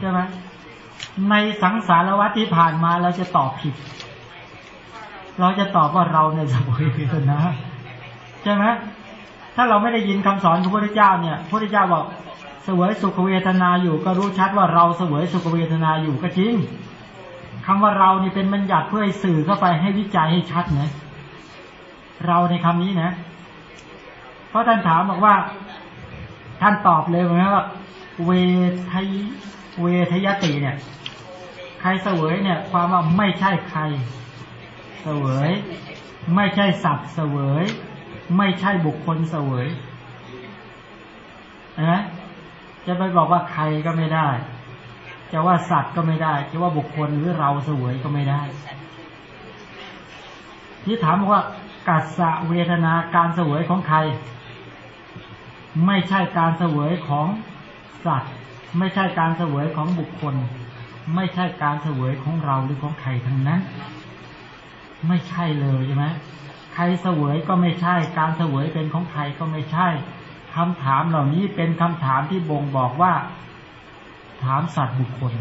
ใช่ไหมในสังสารวัฏที่ผ่านมาเราจะตอบผิด เราจะตอบว่าเราในสมุยเวทนาใช่ไหมถ้าเราไม่ได้ยินคำสอนของพระพุทธเจ้าเนี่ยพระพุทธเจ้าบอกเสวยสุขเวทนาอยู่ ก็รู้ชัดว่าเราเสวยสุขเวทนาอยู่ก็จริงคำว่าเรานี่เป็นบัญญัติเพื่อให้สื่อเข้าไปให้วิจัยให้ชัดนะเราในคำนี้นะ เพราะท่านถามบอกว่า ท่านตอบเลยนะว่าเวทย เวทยติเนี่ย ใครเสวยเนี่ย ความว่าไม่ใช่ใคร เสวย ไม่ใช่สัตว์เสวย ไม่ใช่บุคคลเสวยนะจะไปบอกว่าใครก็ไม่ได้ จะว่าสัตว์ก็ไม่ได้ จะว่าบุคคลหรือเราเสวยก็ไม่ได้ ที่ถามว่ากัสสะเวทนาการเสวยของใคร ไม่ใช่การเสวยของสัตว์ ไม่ใช่การเสวยของบุคคล ไม่ใช่การเสวยของเราหรือของใครทั้งนั้น ไม่ใช่เลยใช่ไหมใครเสวยก็ไม่ใช่ การเสวยเป็นของใครก็ไม่ใช่คำถามเหล่านี้เป็นคำถามที่บ่งบอกว่า ถามสัตว์บุคคล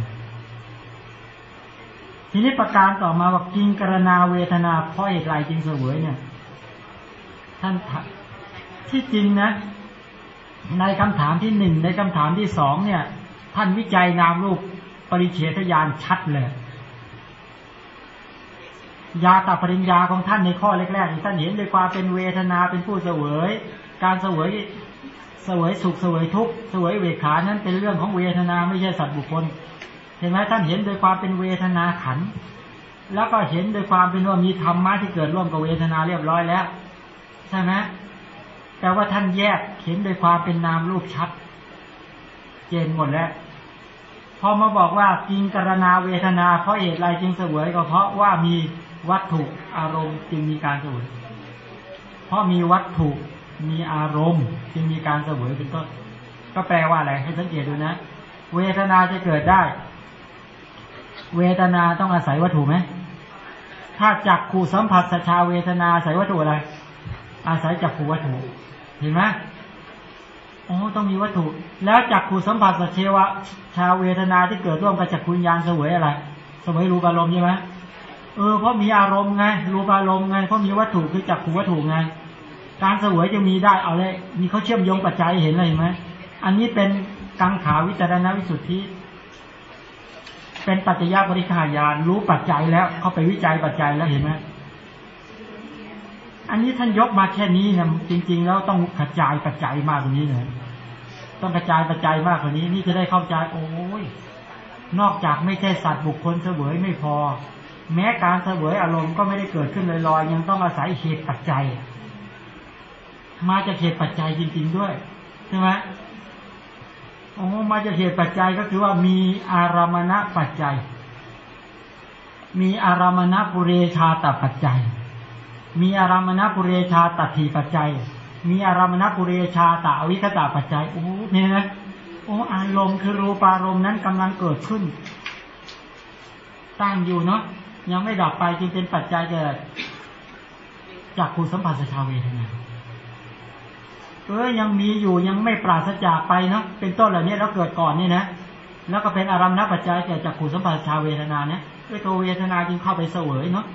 ทีนี้ประการต่อมาว่ากิงกรณาเวทนาเพราะเหตุไรจึงเสวยเนี่ย ท่านที่จริงนะในคำถามที่หนึ่งในคำถามที่สองเนี่ย ท่านวิจัยนามรูปปริเฉทญาณชัดเลยยาตาปริญญาของท่านในข้อแรกๆท่านเห็นด้วยความเป็นเวทนาเป็นผู้เสวย การเสวยเสวยสุขเสวยทุกข์เสวยเวขานั้นเป็นเรื่องของเวทนาไม่ใช่สัตว์บุคคลเห็นไหมท่านเห็นโดยความเป็นเวทนาขัน แล้วก็เห็นโดยความเป็นว่ามีธรรมะที่เกิดร่วมกับเวทนาเรียบร้อยแล้ว ใช่ไหมแต่ว่าท่านแยกเห็นโดยความเป็นนามรูปชัด เจนหมดแล้วพอมาบอกว่ากิงกรณาเวทนา เพราะเหตุไรจึงเสวยก็เพราะว่ามีวัตถุอารมณ์จึงมีการเสวย เพราะมีวัตถุมีอารมณ์ จึงมีการเสวยเป็นต้นก็แปลว่าอะไรให้สังเกตดูนะ เวทนาจะเกิดได้ เวทนาต้องอาศัยวัตถุไหมถ้าจักขู่สัมผัสสชาเวทนาอาศัยวัตถุอะไร อาศัยจักขู่วัตถุ เห็นไหม โอ้ต้องมีวัตถุ แล้วจักขูสัมผัสสัเชวะชาวเวทนาที่เกิดร่วมกับจักขุญญาณเสวยอะไรเสวยรูปอารมณ์ใช่ไหมเออเพราะมีอารมณ์ไงรูปอารมณ์ไงเพราะมีวัตถุคือจักขูวัตถุไง การเสวยจะมีได้เอาเลยมีเขาเชื่อมโยงปัจจัยเห็นอะไรไหมอันนี้เป็นกังขาวิจารณวิสุทธิเป็นปัจจยบริขายานรู้ปัจจัยแล้วเขาไปวิจัยปัจจัยแล้วเห็นไหมอันนี้ท่านยกมาแค่นี้นะจริง ๆ แล้วต้องกระจายปัจจัยมากกว่านี้เลย ต้องกระจายปัจจัยมากกว่านี้ นี่จะได้เข้าใจโอ้ยนอกจากไม่ใช่สัตว์บุคคลเสวยไม่พอ แม้การเสวยอารมณ์ก็ไม่ได้เกิดขึ้นลอยๆยังต้องอาศัยเหตุปัจจัย มาจากเหตุปัจจัยจริง ๆด้วยใช่ไหมโอ้มาจากเหตุปัจจัยก็คือว่ามีอารามณปัจจัย มีอารามณปุเรชาตปัจจัย มีอารามณปุเรชาตถีปัจจัย มีอารามณปุเรชาตอวิคตาปัจจัยโอ้เนี่ยนะโอ้อารมณ์คือรูปารมณ์นั้นกำลังเกิดขึ้น ตั้งอยู่เนาะยังไม่ดับไปจึงเป็นปัจจัยเกิดจากคุณสัมผัสชาเวทนาเออยังมีอยู่ยังไม่ปราศจากไปเนาะเป็นต้นเหล่านี้แล้วเกิดก่อนนี่นะแล้วก็เป็นอารมณ์นปัจจัยเกิดจากขูสัมผัสชาเวทนาเนี่ยด้วยตัวเวทนาจึงเข้าไปเสวยเนาะ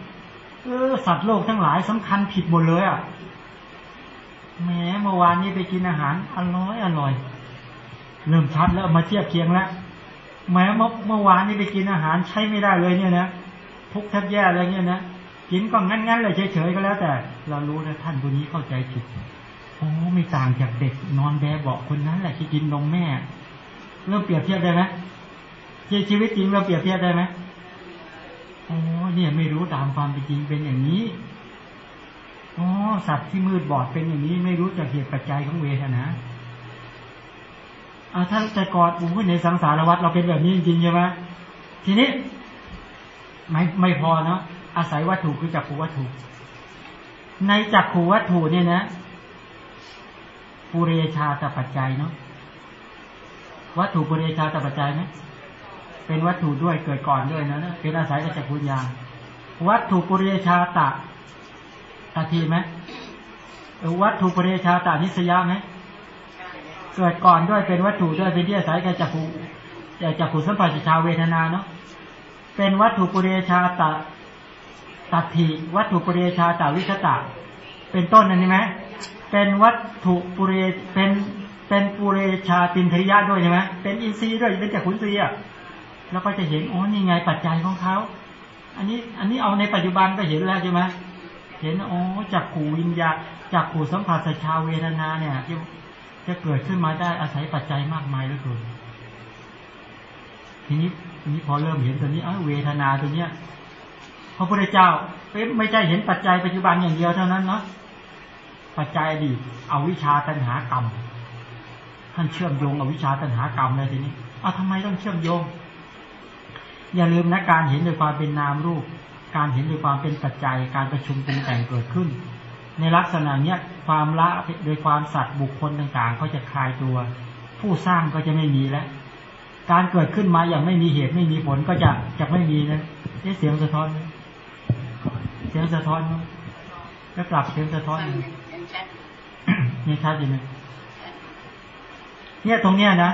เออสัตว์โลกทั้งหลายสำคัญผิดหมดเลยอะ แหมเมื่อวานนี้ไปกินอาหารอร่อยอร่อย เริ่มชัดแล้วมาเทียบเคียงแล้วแม้เมื่อเมื่อวานนี้ไปกินอาหารใช้ไม่ได้เลยเนี่ยนะทุกแทบแย่อะไรเนี่ยนะกินก็งั้นๆเลยเฉยๆก็แล้วแต่ เรารู้นะท่านคนนี้เข้าใจผิดโอ้ไม่ต่างจากเด็กนอนแบเบาคนนั้นแหละที่กินนมแม่ เริ่มเปรียบเทียบได้ไหมชีวิตจริงเราเปรียบเทียบได้ไหมโอ้เนี่ยไม่รู้ตามความเป็นจริงเป็นอย่างนี้ อ๋อสัตว์ที่มืดบอดเป็นอย่างนี้ไม่รู้จากเหตุปัจจัยของเวทนาอาถ้าแต่ก่อนโอ้ในสังสารวัฏเราเป็นแบบนี้จริงๆใช่ไหมทีนี้ ไม่ไม่พอเนาะอาศัยวัตถุคือจักรวัตถุ ในจักรวัตถุเนี่ยนะปุเรชาตปัจจัยเนาะวัตถุปุเรชาตปัจจัยไหมเป็นวัตถุด้วยเกิดก่อนด้วยนะเป็นอาศัยกับจักรุญญาวัตถุปุเรชาตะ ตาทีไหมวัตถุปุเรชาตานิสยาไหมเกิดก่อนด้วยเป็นวัตถุด้วยเป็นที่อาศัยกับจักรุจากขุสัมผัสชาเวทนาเนาะเป็นวัตถุปุเรชาตะตัดถีวัตถุปุเรชาตาวิคตะเป็นต้นนั่นใช่ไหมเป็นวัตถุปุเรเป็นเป็นปุเรชาตินทริยะด้วยใช่ไหมเป็นอินทรีย์ด้วยเป็นจากขุนทรีย์อะแล้วก็จะเห็นอ๋อนี่ไงปัจจัยของเขาอันนี้อันนี้เอาในปัจจุบันก็เห็นแล้วใช่ไหม เห็นอ๋อจากขูวิญญาจากขูสัมผัสชาเวทนาเนี่ยจะจะเกิดขึ้นมาได้อาศัยปัจจัยมากมายเหลือเกินทีนี้ทีนี้พอเริ่มเห็นตัวนี้อ้าวเวทนาตัวเนี้ยพระพุทธเจ้าไม่ใช่เห็นปัจจัยปัจจุบันอย่างเดียวเท่านั้นเนาะปัจจัยอดีตเอาวิชาตัณหากรรมท่านเชื่อมโยงเอาวิชาตัณหากรรมเลยทีนี้เอาทำไมต้องเชื่อมโยง อย่าลืมนะการเห็นโดยความเป็นนามรูป การเห็นโดยความเป็นปัจจัยการประชุมปรุงแต่งเกิดขึ้น ในลักษณะเนี้ยความละโดยความสัตว์บุคคลต่างๆ ก็จะคลายตัว ผู้สร้างก็จะไม่มีแล้ว การเกิดขึ้นมาอย่างไม่มีเหตุไม่มีผลก็จะจะไม่มีนะนี่เสียงสะท้อนไหมเสียงสะท้อนไหมแล้วกลับเสียงสะท้อนไหมนี่ชัดอยู่ไหมเนี่ยตรงเนี้ยนะ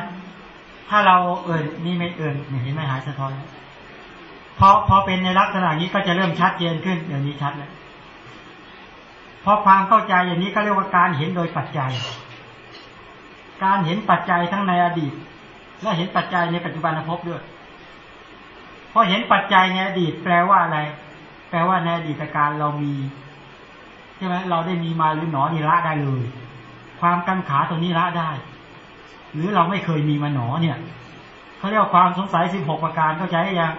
ถ้าเราเอิญนี่ไม่เอิญเห็นไหมหายสะท้อน พอพอเป็นในลักษณะนี้ก็จะเริ่มชัดเจนขึ้นเดี๋ยวนี้ชัดแล้วพอความเข้าใจอย่างนี้ก็เรียกว่าการเห็นโดยปัจจัย การเห็นปัจจัยทั้งในอดีต และเห็นปัจจัยในปัจจุบันภพด้วยพอเห็นปัจจัยในอดีต แปลว่าอะไร แปลว่าในอดีตการเรามีใช่ไหมเราได้มีมาหรือหนอนี่ละได้เลย ความกังขาตรงนี้ละได้ หรือเราไม่เคยมีมาหนอเนี่ยเขาเรียกว่าความสงสัยสิบหกประการเข้าใจยัง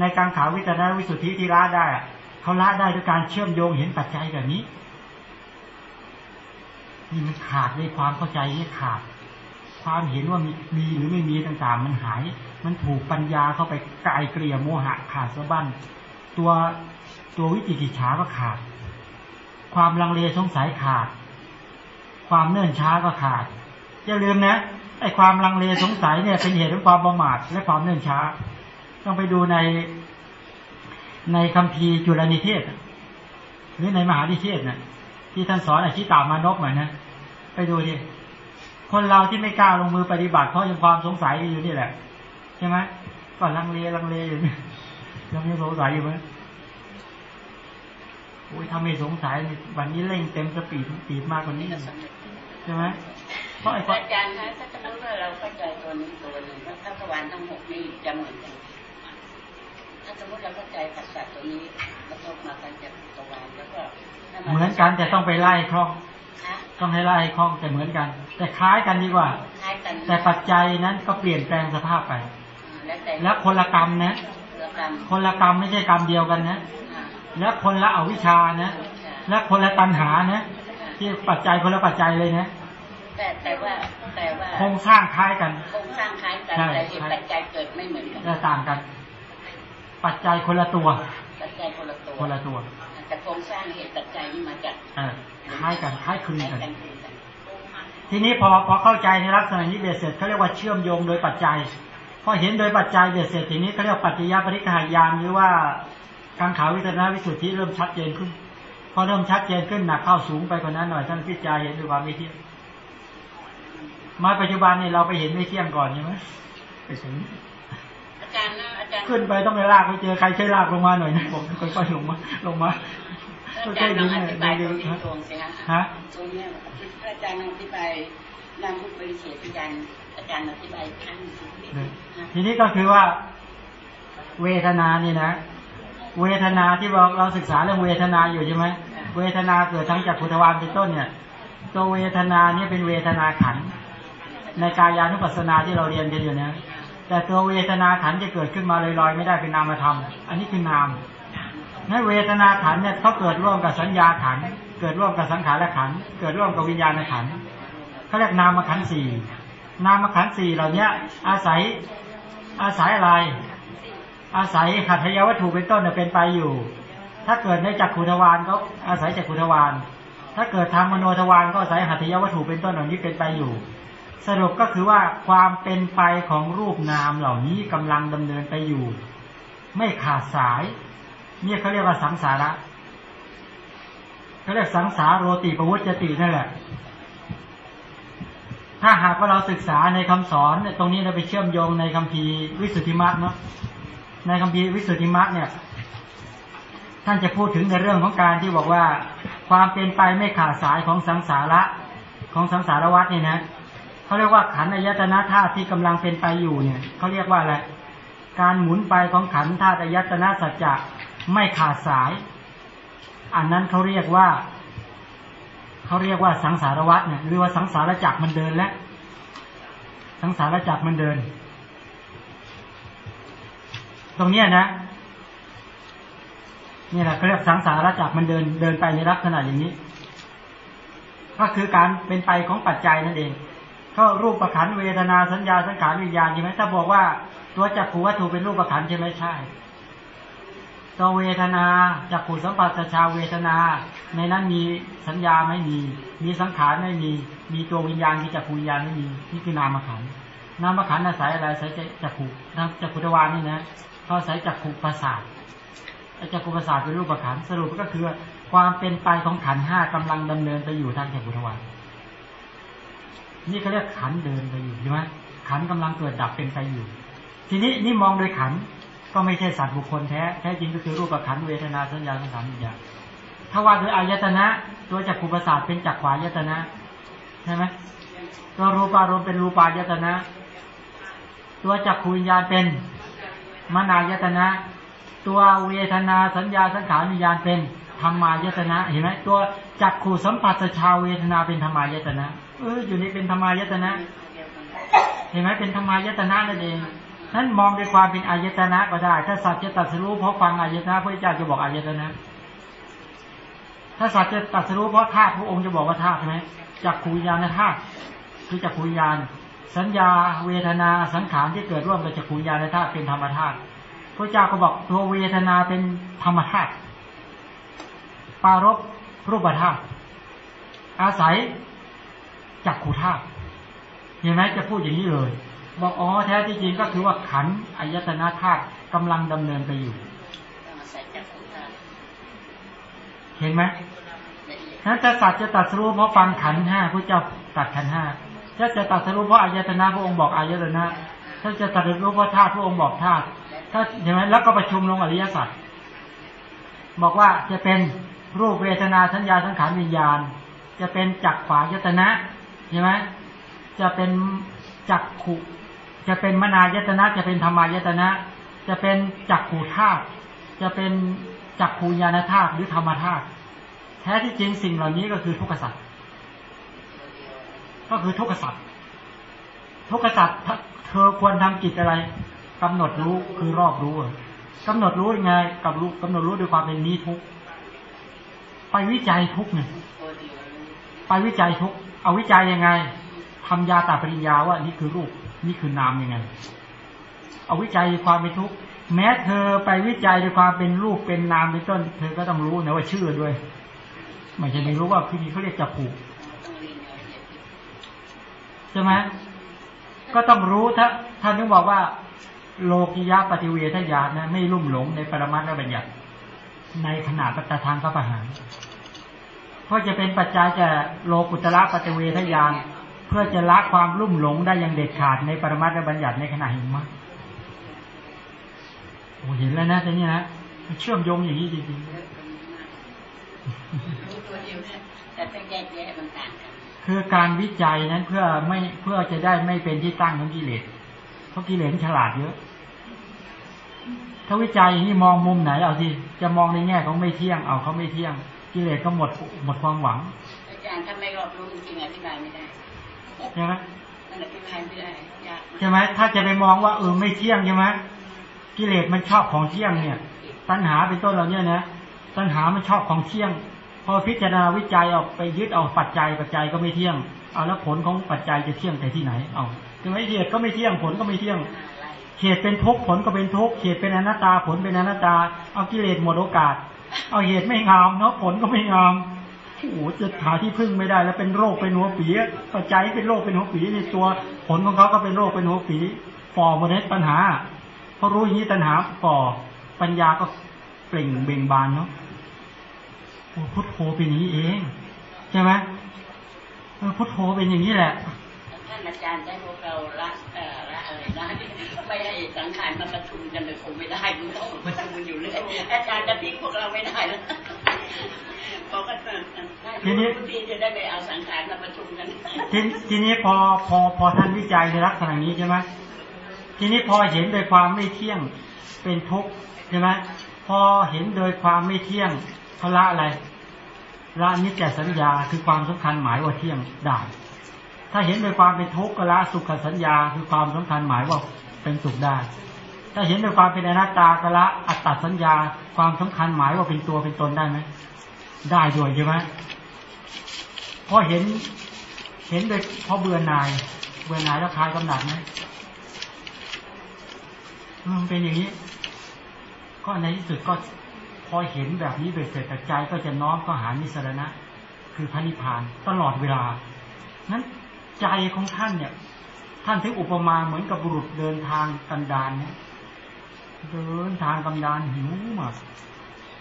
ในกังขาวิจารณวิสุทธิที่ละได้เขาละได้ด้วยการเชื่อมโยงเห็นปัจจัยแบบนี้นี่มันขาดในความเข้าใจนี่ขาด ความเห็นว่ามีมีหรือไม่มีต่างๆ มันหาย มันถูกปัญญาเข้าไปไกลเกลี่ยโมหะขาดสะบั้นตัวตัววิจิกิจฉาก็ขาด ความลังเลสงสัยขาด ความเนื่นช้าก็ขาด อย่าลืมนะไอ้ความลังเลสงสัยเนี่ยเป็นเหตุของความประมาทและความเนื่นช้า ต้องไปดูในในคัมภีร์จุลนิเทศ หรือในมหานิเทศนะ่ะที่ท่านสอนอชิตามานกเหมือนนะไปดูดิคนเราที่ไม่กล้าลงมือปฏิบัติเพราะยังความสงสัยอยู่นี่แหละใช่ไหมก็ลังเลลังเลอยู่นี่ยังไม่สงสัยอยู่ไหมโอ้ยถ้าไม่สงสัยวันนี้เร่งเต็มสปีดปีดมากกว่านี้ใช่ไหมเพราะอาจารย์คะถ้าสมมติว่าเราเข้าใจตัวนี้ตัวหนึ่งถ้าทวารทั้งหกนี่จะเหมือนกัน ถ้าสมมติเราเข้าใจผัสสะตัวนี้กระทบมากันจากทวารแล้วก็เหมือนกันแต่ต้องไปไล่คล่องคะต้องให้ไล่คล่องแต่เหมือนกัน แต่คล้ายกันดีกว่าคล้ายกันแต่ปัจจัยนั้นก็เปลี่ยนแปลงสภาพไป แล้วแต่แล้วคนละกรรมนะเรื่องกรรมคนละกรรมไม่ใช่กรรมเดียวกันนะอ่าแล้วคนละอวิชชานะ และคนละตัณหานะ ที่ปัจจัยคนละปัจจัยเลยนะแต่แต่ว่าแต่ว่าโครงสร้างคล้ายกันโครงสร้างคล้ายกันใช่แต่เหตุปัจจัยเกิดไม่เหมือนกันแต่ต่างกัน ปัจจัยคนละตัว ปัจจัยคนละตัวคนละตัวแต่โครงสร้างเหตุปัจจัยนี่มาจากเออคล้ายกันคล้ายคลึงคล้ายกันกันคือกัน ทีนี้พอพอเข้าใจในลักษณะนี้เบ็ดเสร็จเขาเรียกว่าเชื่อมโยงโดยปัจจัยพอเห็นโดยปัจจัยเบ็ดเสร็จทีนี้เขาเรียกว่าปัจจยปริกหายานหรือว่ากังขาวิจารณวิสุทธิเริ่มชัดเจนขึ้น พอเริ่มชัดเจนขึ้นหนักเข้าสูงไปกว่านั้นหน่อยท่านพิจารณาเห็นด้วยความไม่เที่ยงมาปัจจุบันนี่เราไปเห็นไม่เที่ยงก่อนใช่ไหมไปถึงอา จารย์นะอาจารย์ขึ้นไปต้องไปลากไปเจอใครช่วยลากลงมาหน่อยนะผมค่อยๆลงมาลงมาอาจารย์ลองอธิบายตรงนี้ตรงสิฮะฮะตรงเนี้ยอาจารย์ลองอธิบายนามพุทธบริเศษอาจารย์อาจารย์อธิบายครั้งหนึ่งฮะทีนี้ก็คือว่า เวทนานี่นะ เวทนาที่เราเราศึกษาเรื่องเวทนาอยู่ใช่ไหมเวทนาเกิดทั้งจากพุทธวานเป็นต้นเนี่ยตัวเวทนาเนี่ยเป็นเวทนาขันธ์ในกายานุปัสสนาที่เราเรียนกันอยู่นะ แต่ตัวเวทนาขันจะเกิดขึ้นมาลอยๆ ไม่ได้เป็นนามธรรม อันนี้คือนามนั้นเวทนาขันเนี่ยเขาเกิดร่วมกับสัญญาขัน เกิดร่วมกับสังขารขัน เกิดร่วมกับวิญญาณขันเขาเรียกนามขันสี่นามขันสี่เหล่านี้ยอาศัยอาศัยอะไร อาศัยขัตถยวัตถุเป็นต้นเนี่ยเป็นไปอยู่ ถ้าเกิดในจักขุทวารก็อาศัยจักขุทวารถ้าเกิดทางมโนทวารก็อาศัยหัตถยวัตถุเป็นต้นเหล่านี้เป็นไปอยู่ สรุปก็คือว่าความเป็นไปของรูปนามเหล่านี้กำลังดำเนินไปอยู่ ไม่ขาดสาย เนี่ยเขาเรียกว่าสังสาระเขาเรียกสังสารโรติปวุจตินั่นแหละ ถ้าหากว่าเราศึกษาในคำสอนเนี่ยตรงนี้เราไปเชื่อมโยงในคัมภีร์วิสุทธิมรรคเนาะในคัมภีร์วิสุทธิมรรคเนี่ย ท่านจะพูดถึงในเรื่องของการที่บอกว่า ความเป็นไปไม่ขาดสายของสังสาระของสังสารวัฏเนี่ยนะ เขาเรียกว่าขันอายตนะธาตุที่กำลังเป็นไปอยู่เนี่ยเขาเรียกว่าอะไรการหมุนไปของขันธ์ธาตุอายตนะสัจจะไม่ขาดสาย อันนั้นเขาเรียกว่าเขาเรียกว่าสังสารวัฏเนี่ยหรือว่าสังสารจักรมันเดินแล้วสังสารจักรมันเดิน ตรงเนี้ยนะนี่แหละเขาเรียกสังสารจักรมันเดินเดินไปในลักษณะอย่างนี้ ก็คือการเป็นไปของปัจจัยนั่นเอง เขารูปประขันเวทนาสัญญาสังขารวิญญาณใช่ไหมถ้าบอกว่าตัวจักรขูวัตถุเป็นรูปประขันใช่ไหมใช่ตัวเวทนาจักขูสัมปัสชาเวทนา ในนั้นมีสัญญาไม่มี มีสังขารไม่มี มีตัววิญญาณมีจักขูวิญญาณไม่มีนี่คือนามขันนามขันอาศัยอะไรอาศัยจักขูจักขุทวารนี่นะเขาอาศัยจักขูประสาทจักขูประสาทเป็นรูปประขันสรุปก็คือความเป็นไปของขันห้ากำลังดำเนินไปอยู่ทางจักขุทวาร นี่เขาเรียกขันเดินไปอยู่ใช่ไหมขันกำลังเกิดดับเป็นไปอยู่ ทีนี้นี่มองโดยขันก็ไม่ใช่สัตว์บุคคลแท้แท้จริงก็คือรูปขันเวทนาสัญญาสังขารวิญญาณถ้าว่าโดยอายตนะตัวจักขุประสาทเป็นจักขวายตนะใช่ไหมตัวรูปารมณ์เป็นรูปายตนะ ตัวจักขูวิญญาณเป็นมนายตนะ ตัวเวทนาสัญญาสังขารวิญญาณเป็นธรรมายตนะเห็นไหมตัวจักขูสัมผัสชาวเวทนาเป็นธรรมายตนะ เอออยู่นี่เป็นธรรมายตนะ เห็นไหมเป็นธรรมายตนะนั่นเองนั้นมองด้วยความเป็นอายตนะก็ได้ ถ้าสัตว์จะตัดสู้เพราะฟังอายตนะพระเจ้าจะบอกอายตนะ ถ้าสัตว์จะตัดสู้เพราะธาตุพระองค์จะบอกว่าธาตุใช่ไหมจักขูวิญาณธาตุคือจักขูวิญาณสัญญาเวทนาสังขารที่เกิดร่วมกับจักขูวิญาณธาตุเป็นธรรมธาตุพระเจ้าก็บอกตัวเวทนาเป็นธรรมธาตุปารบรูปธาตุอาศัย จักขูธาตุเห็นไหมจะพูดอย่างนี้เลย บอกอ๋อแท้ที่จริงก็คือว่าขันอายตนะธาตุกำลังดำเนินไปอยู่เห็นไหมนั้นจะสัตว์จะตัดสู้เพราะฟังขันห้าพระเจ้าตัดขันห้าถ้าจะตัดสู้เพราะอายตนะพระองค์บอกอายตนะ ถ้าจะตัดสู้เพราะธาตุพระองค์บอกธาตุถ้าเห็นไหมแล้วก็ประชุมลงอริยสัจบอกว่าจะเป็นรูปเวทนาสัญญาสังขารวิญญาณ จะเป็นจักขวายตนะ ใช่ไหมจะเป็นจักขุจะเป็นมนายตนะ จะเป็นธรรมายตนะ จะเป็นจักขูธาตุจะเป็นจักขูญาณธาตุหรือธรรมธาตุแท้ที่จริงสิ่งเหล่านี้ก็คือทุกขสัตว์ก็คือทุกขสัตว์ทุกขสัตว์เธอควรทำกิจอะไรกำหนดรู้คือรอบรู้กำหนดรู้ยังไงกับรู้กำหนดรู้ด้วยความเป็นนี้ทุกไปวิจัยทุกเนี่ยไปวิจัยทุก เอาวิจัยยังไงทำยาตาปริญญาว่านี่คือรูปนี่คือนามยังไง เอาวิจัยความเป็นทุกข์แม้เธอไปวิจัยด้วยความเป็นรูปเป็นนามเป็นต้น เธอก็ต้องรู้นะว่าชื่อด้วยไม่ใช่ไม่รู้ว่าพี่นี้เขาเรียกจับผูกใช่ไหมก็ต้องรู้ถ้าท่านนึกบอกว่า โลกิยะปฏิเวทญาณนะไม่ลุ่มหลงในปรมัตถบัญญัติในขณะปัตทางพระปหาร เพราะจะเป็นปัจจัยแก่โลกุตระปฏิเวทญาณเพื่อจะละความลุ่มหลงได้อย่างเด็ดขาดในปรมัตถบัญญัติในขณะเห็นมั้ยโอ้เห็นแล้วนะแต่นี่นะเชื่อมโยงอย่างนี้จริงๆคือการวิจัยนั้นเพื่อไม่เพื่อจะได้ไม่เป็นที่ตั้งของกิเลสเพราะกิเลสฉลาดเยอะ ถ้าวิจัยอย่างนี้มองมุมไหนเอาสิจะมองในแง่ของไม่เที่ยงเอาเขาไม่เที่ยง กิเลสก็หมดหมดความหวัง อาจารย์ถ้าไม่รอบรู้จริงๆอธิบายไม่ได้ใช่ไหมมันอธิบายไม่ได้ยากใช่ไหมถ้าจะไปมองว่าเออไม่เที่ยงใช่ไหมกิเลสมันชอบของเที่ยงเนี่ย ตัณหาเป็นต้นเราเนี่ยนะตัณหามันชอบของเที่ยง พอพิจารณาวิจัยออกไปยึดเอาปัจจัยปัจจัยก็ไม่เที่ยง เอาแล้วผลของปัจจัยจะเที่ยงแต่ที่ไหน เอาใช่ไหมเหตุก็ไม่เที่ยงผลก็ไม่เที่ยงเหตุเป็นทุกข์ผลก็เป็นทุกข์เหตุเป็นอนัตตาผลเป็นอนัตตา เอากิเลสหมดโอกาส เอาเหตุไม่งามเนาะผลก็ไม่งามโอ้โหจะหาที่พึ่งไม่ได้ แล้วเป็นโรคเป็นหัวปีปัจจัยเป็นโรคเป็นหัวปีในตัวผลของเขาก็เป็นโรคเป็นหัวปีฟอร์มเลยปัญหาพอรู้อย่างนี้ตัณหาก่อปัญญาก็เปล่งเบ่งบานเนาะโอ้พุทโธเป็นอย่างนี้เองใช่ไหมพุทโธเป็นอย่างนี้แหละท่านอาจารย์ได้พวกเราละ อ่อละอะไรนะไม่ให้สังขารมาประชุมกันเลยคงไม่ได้มันต้องประชุมกันอยู่เรื่อยอาจารย์จะทิ้งพวกเราไม่ได้แล้วเขาก็จะทีนี้ที่จะได้ไปเอาสังขารมาประชุมกันทีทีนี้พอพอพอท่านวิจัยในลักษณะนี้ใช่ไหมทีนี้พอเห็นโดยความไม่เที่ยงเป็นทุกข์ใช่ไหมพอเห็นโดยความไม่เที่ยงเขาละอะไรละนิจจสัญญาคือความสำคัญหมายว่าเที่ยงได้ ถ้าเห็นโดยความเป็นทุกข์ก็ละสุขสัญญาคือความสำคัญหมายว่าเป็นสุขได้ ถ้าเห็นโดยความเป็นอนัตตาก็ละอัตตสัญญา ความสำคัญหมายว่าเป็นตัวเป็นตนได้ไหมได้ด้วยใช่ไหมพอเห็นเห็นโดยพอเบื่อหน่าย เบื่อหน่ายแล้วคลายกำหนัดไหมมันเป็นอย่างนี้ ก็ในที่สุดก็พอเห็นแบบนี้เบ็ดเสร็จแต่ใจก็จะน้อมก็หานิสรณะ คือพระนิพพานตลอดเวลานั้น ใจของท่านเนี่ย ท่านถึงอุปมาเหมือนกับบุรุษเดินทางกันดานเนี่ยเดินทางกันดานหิวมาก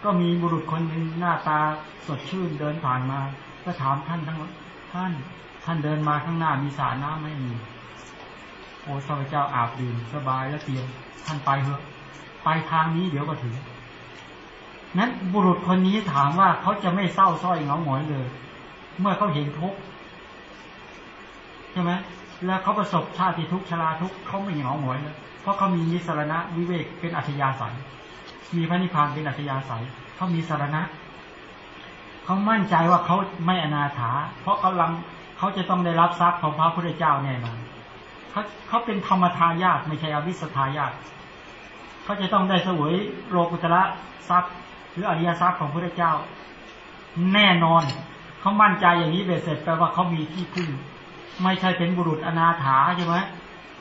ก็มีบุรุษคนหนึ่งหน้าตาสดชื่นเดินผ่านมา ก็ถามท่านทั้งท่าน ท่านเดินมาข้างหน้ามีสรน้ำไหม่มีโอ้พระเจ้าอาบดื่มสบายแล้วเตียงท่านไปเถอะ ไปทางนี้เดี๋ยวก็ถึง นั้นบุรุษคนนี้ถามว่าเขาจะไม่เศร้าส้อยเหงาหงอยเลย เมื่อเขาเห็นทุกข์ ใช่ไหมแล้วเขาประสบชาติทุกชราทุกเขาไม่เหงาหงอยเลยเพราะเขามีนิสรณะวิเวกเป็นอัธยาศัย มีพระนิพพานเป็นอัธยาศัยเขามีสารณะเขามั่นใจว่าเขาไม่อนาถา เพราะเขาลังเขาจะต้องได้รับทรัพย์ของพระพุทธเจ้าแน่นอนเขาเขาเป็นธรรมทายาทไม่ใช่อวิสทายาทเขาจะต้องได้เสวยโลกุตระทรัพย์ หรืออริยทรัพย์ของพระพุทธเจ้า แน่นอน เขามั่นใจอย่างนี้เบ็ดเสร็จแปลว่าเขามีที่พึ่ง ไม่ใช่เป็นบุรุษอนาถาใช่ไหม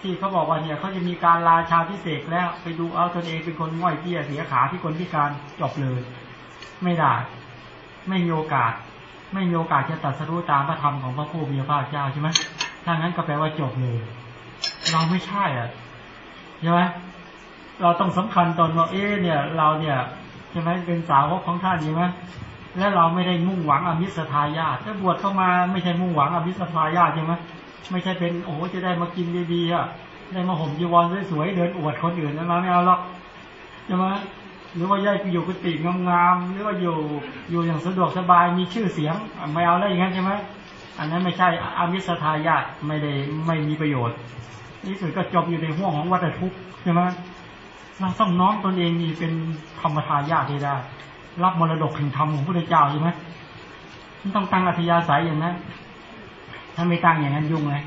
ที่เขาบอกว่าเนี่ยเขาจะมีการลาชาพิเศษแล้ว ไปดูเอาตนเองเป็นคนง่อยเตี้ยเสียขาที่คนพิการจบเลย ไม่ได้ ไม่มีโอกาส ไม่มีโอกาสจะตัดสู้ตามพระธรรมของพระผู้มีพระเจ้าใช่ไหมถ้างั้นก็แปลว่าจบเลย เราไม่ใช่อะใช่ไหมเราต้องสำคัญตอนว่าเอ๊เนี่ย เราเนี่ยใช่ไหมเป็นสาวกของท่านใช่ไหม และเราไม่ได้มุ่งหวังอมิสทายาทถ้าบวชเข้ามาไม่ใช่มุ่งหวังอมิสทายาทใช่ไหมไม่ใช่เป็นโอ้จะได้มากินดีๆอะได้มาห่มจีวรสวยๆเดินอวดคนอื่นแล้วเราไม่เอาหรอกใช่ไหมหรือว่าย่ายอยู่กุฏิงามๆหรือว่าอยู่อยู่อย่างสะดวกสบายมีชื่อเสียงไม่เอาแล้วอย่างนั้นใช่ไหมอันนั้นไม่ใช่อามิสทายาทไม่ได้ไม่มีประโยชน์นี่สุดก็จบอยู่ในห่วงของวัฏทุกข์ใช่ไหมเราต้องน้อมตนเองนี่เป็นธรรมทายาทได้ รับมรดกแห่งธรรมของพระเจ้าใช่ไหมมันต้องตั้งอัธยาศัยอย่างนั้นถ้าไม่ตั้งอย่างนั้นยุ่งเลย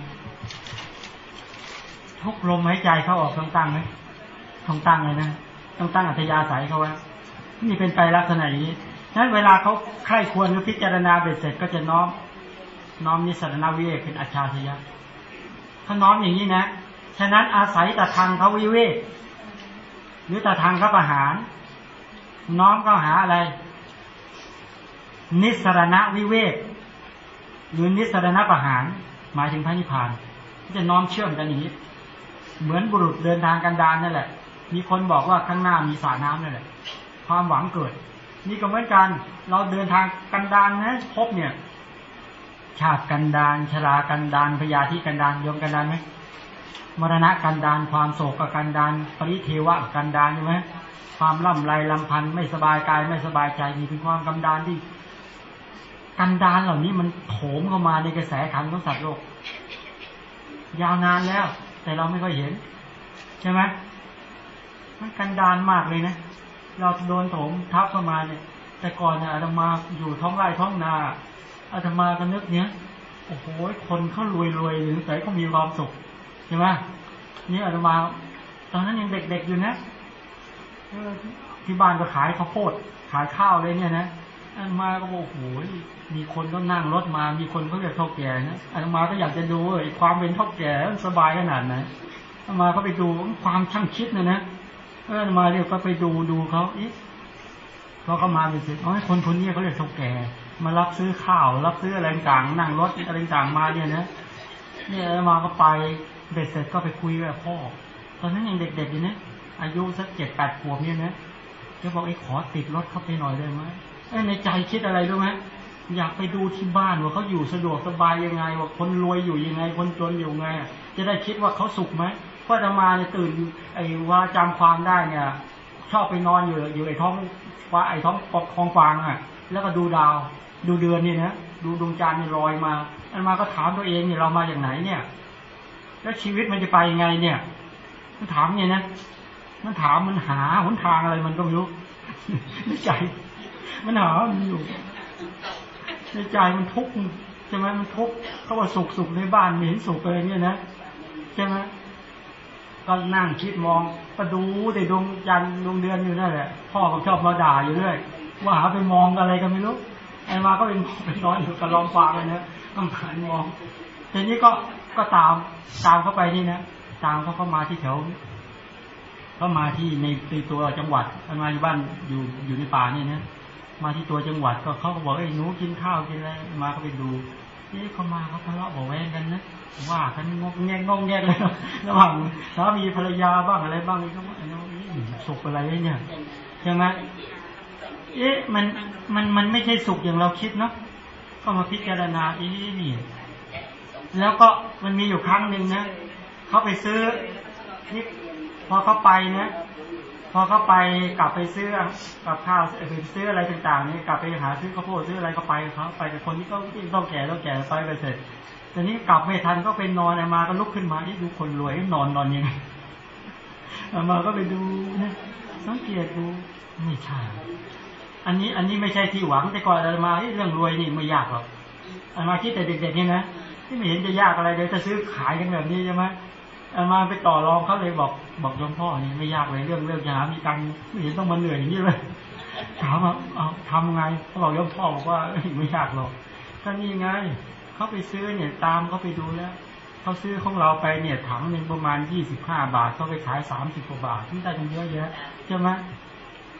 ทุกลมหายใจเข้าออกต้องตั้งไหมต้องตั้งเลยนะต้องตั้งอัธยาศัยเขาไว้นี่เป็นไปลักษณะอย่างนี้ฉะนั้นเวลาเขาใคร่ควรหรือพิจารณาเบ็ดเสร็จก็จะน้อม น้อมนิสรณวิเวกเป็นอาชาทยะถ้าน้อมอย่างนี้นะ ฉะนั้นอาศัยแต่ทางเขาวิเวกหรือแต่ทางเขาประหาร น้อมเข้าหาอะไร นิสรณวิเวกหรือนิสรณประหาร หมายถึงพระนิพพานจะน้อมเชื่อมกันอย่างนี้ เหมือนบุรุษเดินทางกันดารนั่นแหละ มีคนบอกว่าข้างหน้ามีสระน้ำนั่นแหละ ความหวังเกิด นี่ก็เหมือนกัน เราเดินทางกันดารนะพบเนี่ย ชาติกันดารชรากันดารพยาธิกันดารยมกันดารไหมมรณะกันดารความโศกกันดารปริเทวะกันดารใช่ไหม ความล่ำไรลำพันธ์ไม่สบายกายไม่สบายใจมีเป็นความกันดารที่กันดารเหล่านี้มันโถมเข้ามาในกระแสขันของสัตว์โลก ยาวนานแล้ว แต่เราไม่ค่อยเห็น ใช่ไหมมันกันดารมากเลยนะเราโดนโถมทับเข้ามาเนี่ย แต่ก่อนเนี่ยอาตมาอยู่ท้องไร่ท้องนาอาตมาก็นึกเนี้ยโอ้โหคนเขารวยรวยหรือแต่เขามีความสุขใช่ไหมนี่อาตมา ตอนนั้นยังเด็กๆอยู่นะ ที่บ้านก็ขายข้าวโพดขายข้าวเลยเนี่ยนะอาตมาก็บอกโอ้โหมีคนก็นั่งรถมา มีคนเขาเรียกเท่าแก่นะอาตมาก็อยากจะดูไอความเป็นเท่าแก่สบายขนาดไหนอาตมาก็ไปดูความช่างคิดนะนะเออมาเรียกก็ไปดูดูเขาอีกพอเขามาเป็นสิอ๋อคนคนนี้เขาเรียกเท่าแก่ มารับซื้อข้าว รับซื้ออะไรต่างนั่งรถอะไรต่างมาเนี่ยนะเนี่ยมาก็ไปเบ็ดเสร็จก็ไปคุยกับพ่อ ตอนนั้นยังเด็กๆอยู่นะ อายุสักเจ็ดแปดขวบเนี่ยนะจะบอกไอ้ขอติดรถเข้าไปหน่อยได้ไหมไอ้ในใจคิดอะไรรู้ไหมอยากไปดูที่บ้านว่าเขาอยู่สะดวกสบายยังไง ว่าคนรวยอยู่ยังไง คนจนอยู่ไง จะได้คิดว่าเขาสุขไหมเพราะจะมาเนี่ยตื่นไอ้ว่าจำความได้เนี่ย ชอบไปนอนอยู่อยู่ไอ้ท้องฟ้าไอ้ท้องคลองฟางอะ แล้วก็ดูดาว ดูเดือนนี่นะดูดวงจันทร์นี่ลอยมาอันมาก็ถามตัวเองเนี่ยเรามาอย่างไหนเนี่ย แล้วชีวิตมันจะไปยังไงเนี่ยมันถามเนี่ยนะ มันถามมันหาหนทางอะไรมันก็ไม่รู้ในใจ มันหามันอยู่ในใจมันทุกข์ใช่ไหมมันทุกข์เขาว่าสุขสุขในบ้านไม่เห็นสุขเลยเนี่ยนะใช่ไหมก็นั่งคิดมองก็ดูแต่ดวงจันทร์ดวงเดือนอยู่นั่นแหละพ่อก็ชอบมาด่าอยู่เรื่อยว่าหาไปมองอะไรกันไม่รู้ไอ้มาก็เป็นเป็นนอนอยู่กับลองฟังเลยนะก็หันมองทีนี้ก็ก็ตามตามเข้าไปนี่นะตามเขาเข้ามาที่แถว เขามาที่ในตัวจังหวัดมาอยู่บ้านอยู่อยู่ในป่านี่นะมาที่ตัวจังหวัดก็เขาก็บอกไอ้หนูกินข้าวกินอะไรมาก็ไปดูนี่เขามาเขาทะเลาะเบาแวงกันนะว่ากันงงแงงงงแงเลยระหว่างสามีภรรยาบ้างอะไรบ้างนี่ก็ว่าไอ้น้องสุขอะไรเนี่ยใช่ไหมเอ๊ะมันมันมันไม่ใช่สุขอย่างเราคิดเนาะก็มาพิจารณาเอ๊ะนี่แล้วก็มันมีอยู่ครั้งหนึ่งนะเขาไปซื้อนี่ พอเขาไปเนะพอเขาไปกลับไปซื้อกับข้าวไปซื้ออะไรต่างๆนี่กลับไปหาซื้อข้าวโพดซื้ออะไรก็ไปเขาไปกับคนที่ต้องต้องแก่ต้องแก่ไปไปเสร็จแตอนนี้กลับไม่ทันก็ไปนอนมาก็ลุกขึ้นมาที่ดูคนรวยนอนนอนยังไงมาก็ไปดูนะสังเกตดูไม่ใช่อันนี้อันนี้ไม่ใช่ที่หวังแต่ก่อนเรามาเรื่องรวยนี่ไม่ยากหรอกอันมาคิดแต่เด็กๆนี่นะที่ไม่เห็นจะยากอะไรเลยจะซื้อขายกันแบบนี้ใช่ไหม อามาไปต่อรองเขาเลยบอกบอกยมพ่อนี่ไม่ยากเลยเรื่องเรื่องจะหามีตังไม่เห็นต้องมาเหนื่อยอย่างนี้เลยถามว่าเอาทำไงเขาบอกยมพ่อบอกว่าไม่ยากหรอกก็นี่ไงเขาไปซื้อเนี่ยตามเขาไปดูแล้วเขาซื้อของเราไปเนี่ยถังหนึ่งประมาณยี่สิบห้าบาทเขาไปขายสามสิบกว่าบาทที่ได้กันเยอะแยะใช่ไหม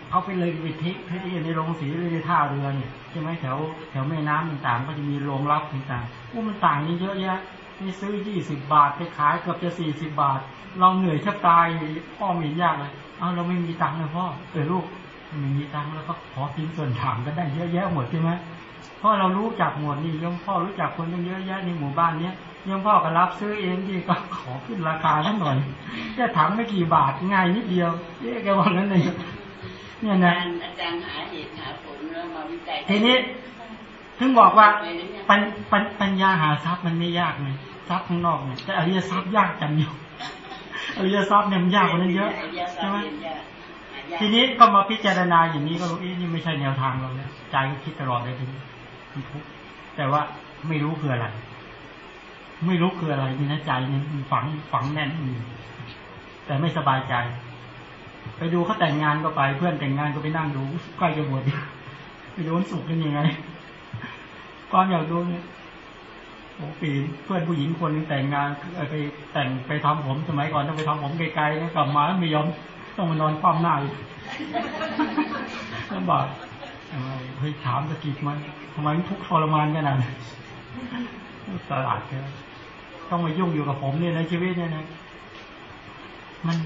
เขาไปเลยไปทิที่ในโรงสีหรือในท่าเรือเนี่ยใช่ไหมแถวแถวแม่น้ำต่างๆก็จะมีโรงรับต่างๆว่ามันต่างนี่เยอะแยะ นี่ซื้อยี่สิบบาทไปขายเกือบจะสี่สิบบาท เราเหนื่อยแทบตายพ่อมียากเลยเอาเราไม่มีตังค์เลยพ่อเออลูกไม่มีตังค์แล้วก็ขอกินส่วนถามก็ได้เยอะแยะหมดใช่ไหมเพราะเรารู้จักหมดนี่ยมพ่อรู้จักคนตั้งเยอะแยะในหมู่บ้านเนี้ยยมพ่อก็รับซื้อเองที่ก็ขอขึ้นราคาทั้งหน่อยแค่ถังไม่กี่บาทง่ายนิดเดียวเอ๊ะแกว่างั้นเลยเนี่ยนะอาจารย์หาเหตุหาผลแล้วมาวิจัยทีนี้ ถึงบอกว่าปัญปัญปัญญาหาทรัพย์มันไม่ยากเลยทรัพย์ข้างนอกเนี่ยแต่อริยทรัพย์ยากจังอยู่อริยทรัพย์เนี่ยมันยากกว่านั้นเยอะใช่ไหมทีนี้ก็มาพิจารณาอย่างนี้ก็รู้เอ๊ะนี่ไม่ใช่แนวทางเราแล้วใจก็คิดตลอดเลยทีนี้มันทุกข์แต่ว่าไม่รู้คืออะไร ไม่รู้คืออะไรนี่นะใจเนี่ยมันฝังฝังแน่นอยู่แต่ไม่สบายใจ ไปดูเขาแต่งงานก็ไป เพื่อนแต่งงานก็ไปนั่งดูใกล้จะบวชไปดูมันสุขกันยังไง ก่อนอยากดูเนี่ยโอ้ปีเพื่อนผู้หญิงคนนึงแต่งงานไปแต่งไปทำผมสมัยก่อนต้องไปทำผมไกลๆนะกลับมาไม่ยอมต้องมานอนคว่ำหน้าอีกลำบากเฮ้ยถามตะกิดมันทำไมมันทุกทรมานขนาดนั้ตลาดเลยต้องมายุ่งอยู่กับผมเนี่ยในชีวิตเนี่ยนะมัน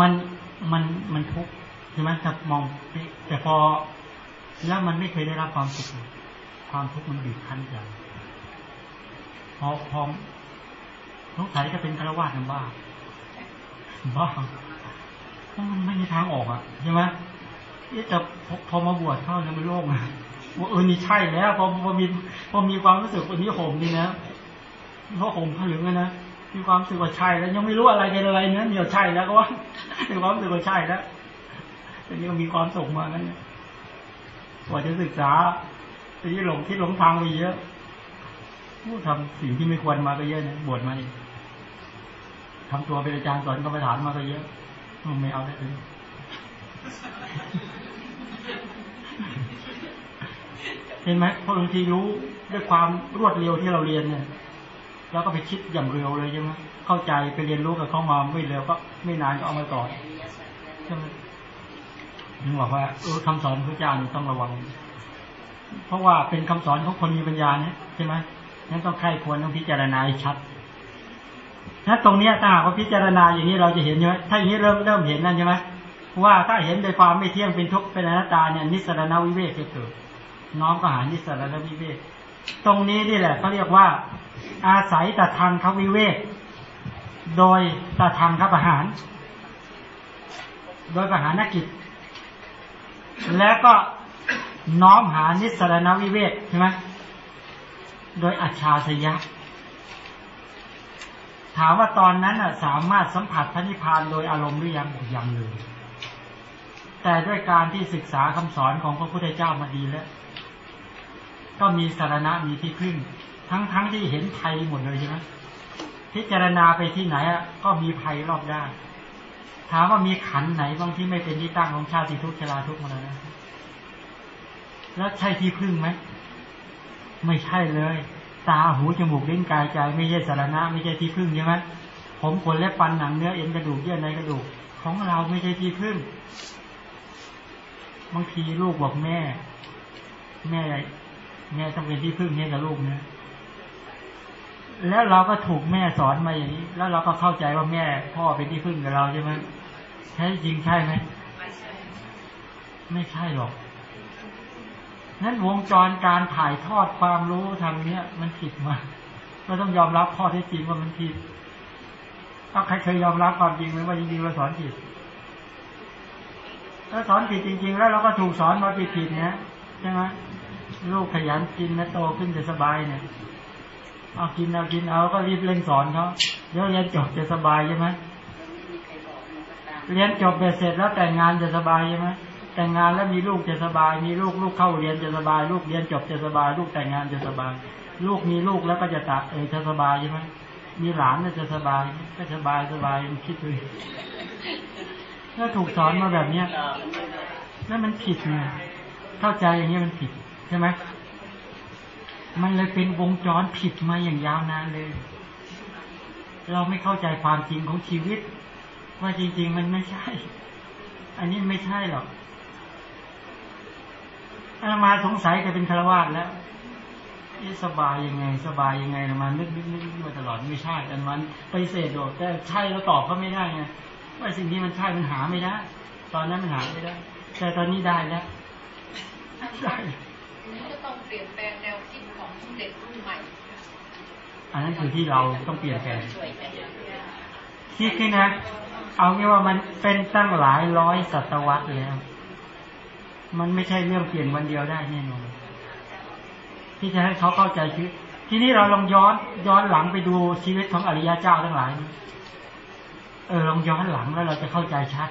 มันมันมันทุกข์ ช่ไหมแต่มองแต่พอแล้วมันไม่เคยได้รับความสุขความทุกข์มันบีบคั้นใจพอพอสงสัยจะเป็นฆราวาสกันบ้าบ้ามันไม่มีทางออกอะใช่ไหมแต่พอมาบวชเข้าเนี่ยมันโล่งว่าเออนี่ใช่แล้วพอพอมีพอมีความรู้สึกวันนี้ห่มนี่นะเพราะห่มผ้าเหลืองนะมีความรู้สึกว่าใช่แล้ว ยังไม่รู้อะไรเป็นอะไรเนี้ยเดี๋ยวใช่แล้วก็ว่ามีความรู้สึกว่าใช่แล้ว ทีนี้ก็มีความสุขมานั้นกว่าจะศึกษาทีนี้หลงที่หลงทางไปเยอะผู้ทำสิ่งที่ไม่ควรมาก็เยอะนะบวชมาอีกทำตัวเป็นอาจารย์สอนกรรมฐานมาก็เยอะไม่เอาได้เลยเห็นไหมเพราะบางทีรู้ด้วยความรวดเร็วที่เราเรียนเนี่ยแล้วก็ไปคิดอย่างเร็วเลยใช่ไหมเข้าใจไปเรียนรู้กับเขามาไม่เร็วก็ไม่นานก็เอามาต่อใช่ไหม ถึงบอกว่าเออคำสอนพระเจ้านี่ต้องระวัง เพราะว่าเป็นคำสอนของคนมีปัญญาเนี่ยใช่ไหมนั้นต้องใครควรต้องพิจารณาให้ชัดถ้าตรงเนี้ยถ้าหากว่าพิจารณาอย่างนี้เราจะเห็นใช่ไหมถ้าอย่างนี้เริ่มเริ่มเห็นนั่นใช่ไหมว่าถ้าเห็นโดยความไม่เที่ยงเป็นทุกข์เป็นอนัตตาเนี่ยนิสรณวิเวกจะเกิดน้อมก็หานิสรณวิเวก ตรงนี้นี่แหละเขาเรียกว่า อาศัยแต่ทางเขาวิเวก โดยแต่ทางเขาประหาร โดยประหารกิจ แล้วก็น้อมหานิสรณวิเวกใช่ไหมโดยอัจฉริยะ ถามว่าตอนนั้นสามารถสัมผัสพระนิพพานโดยอารมณ์หรือยังยังเลย แต่ด้วยการที่ศึกษาคำสอนของพระพุทธเจ้ามาดีแล้ว ก็มีสารณะมีที่พึ่งทั้งๆทที่เห็นภัยหมดเลยใช่ไหมพิจารณาไปที่ไหนก็มีภัยรอบด้าน ถามว่ามีขันไหนบางที่ไม่เป็นที่ตั้งของชาติทุกข์ชราทุกข์มาแล้วนะแล้วใช่ที่พึ่งไหมไม่ใช่เลย ตาหูจมูกลิ้นกายใจ ไม่ใช่สารณะ ไม่ใช่ที่พึ่งใช่ไหมผมขนและฟันหนังเนื้อเอ็นกระดูกเยื่อในกระดูก ของเราไม่ใช่ที่พึ่งบางทีลูกบอกแม่ แม่แม่ต้องเป็นที่พึ่งเนี่ยกับลูกนะ แล้วเราก็ถูกแม่สอนมาอย่างนี้ แล้วเราก็เข้าใจว่าแม่พ่อเป็นที่พึ่งกับเราใช่ไหมแท้จริงใช่ไหมไม่ใช่ไม่ใช่หรอกนั้นวงจรการถ่ายทอดความรู้ทางเนี้ย มันผิดมาเราต้องยอมรับข้อเท็จจริงว่ามันผิดถ้าใครเคยยอมรับความจริงไหมว่าจริงๆเราสอนผิดถ้าสอนผิดจริง ๆ แล้วเราก็ถูกสอนมาผิดๆเนี้ยใช่ไหมลูกขยันกินนะโตขึ้นจะสบายเนี่ย เอากินเอากินเอาก็รีบเร่งสอนเขาเดี๋ยวเรียนจบจะสบายใช่ไหมเรียนจบเสร็จแล้วแต่งงานจะสบายใช่ไหมแต่งงานแล้วมีลูกจะสบาย มีลูกลูกเข้าเรียนจะสบาย ลูกเรียนจบจะสบาย ลูกแต่งงานจะสบาย ลูกมีลูกแล้วก็จะตัดเออจะสบายใช่ไหมมีหลานจะสบาย ก็สบายสบายคิดดูถ้าถูกสอนมาแบบเนี้ยนั่นมันผิดไงเข้าใจอย่างนี้มันผิดใช่ไหม มันเลยเป็นวงจรผิดมาอย่างยาวนานเลย เราไม่เข้าใจความจริงของชีวิต ว่าจริง ๆ มันไม่ใช่ อันนี้ไม่ใช่หรอกอามาสงสัยจะเป็นคารวาสแล้วสบายยังไง สบายยังไงมานึกนึกนึกมาตลอดไม่ใช่อันมันไปเสดโดดแต่ใช่แล้วตอบก็ไม่ได้ไงว่าสิ่งที่มันใช่มันหาไม่ได้ ตอนนั้นมันหาไม่ได้ แต่ตอนนี้ได้แล้วได้นี้จะต้องเปลี่ยนแปลงแนวคิดของ เด็กรุ่นใหม่ อันนั้นคือที่เราต้องเปลี่ยนแปลงคิดขึ้นนะ เอางี้ว่ามันเป็นตั้งหลายร้อยศตวรรษแล้ว มันไม่ใช่เรื่องเปลี่ยนวันเดียวได้แน่นอนที่จะให้เขาเข้าใจชีวิตทีนี้เราลองย้อนย้อนหลังไปดูชีวิตของอริยเจ้าทั้งหลายเออลองย้อนหลังแล้วเราจะเข้าใจชัด